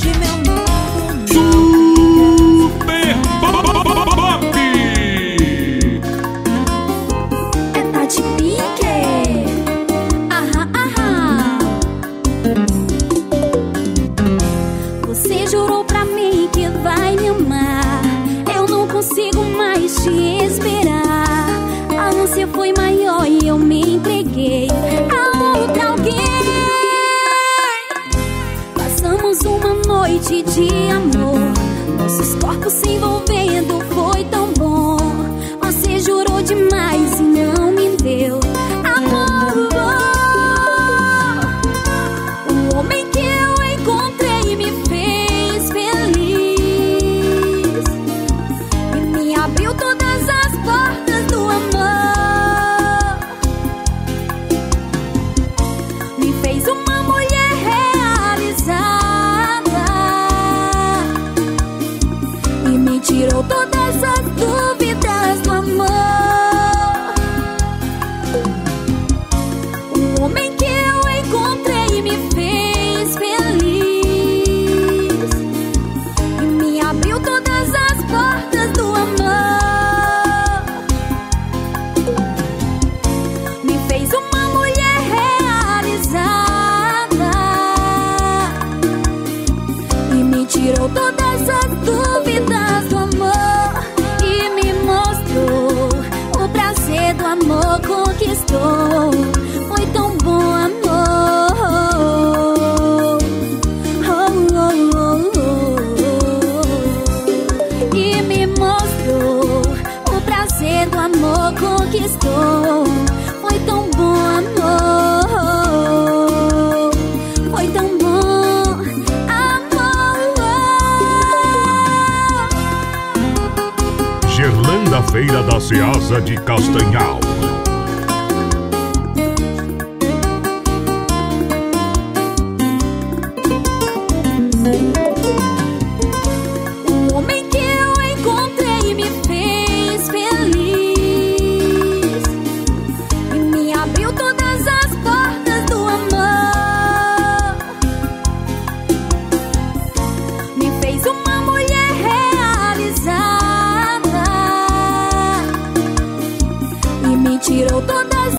hoje meu novo Passamos uma noite de amor. Nossos corpos se envolvendo foi tão bom. Você jurou demais e não me deu amor. O homem que eu encontrei me fez feliz E me abriu todas Foi tão bom amor. Oh, oh, oh, oh. E me mostrou o prazer do amor conquistou Foi tão bom amor. Foi tão bom amor. Gerlanda Feira da Ceasa de Castanhal. Thank you.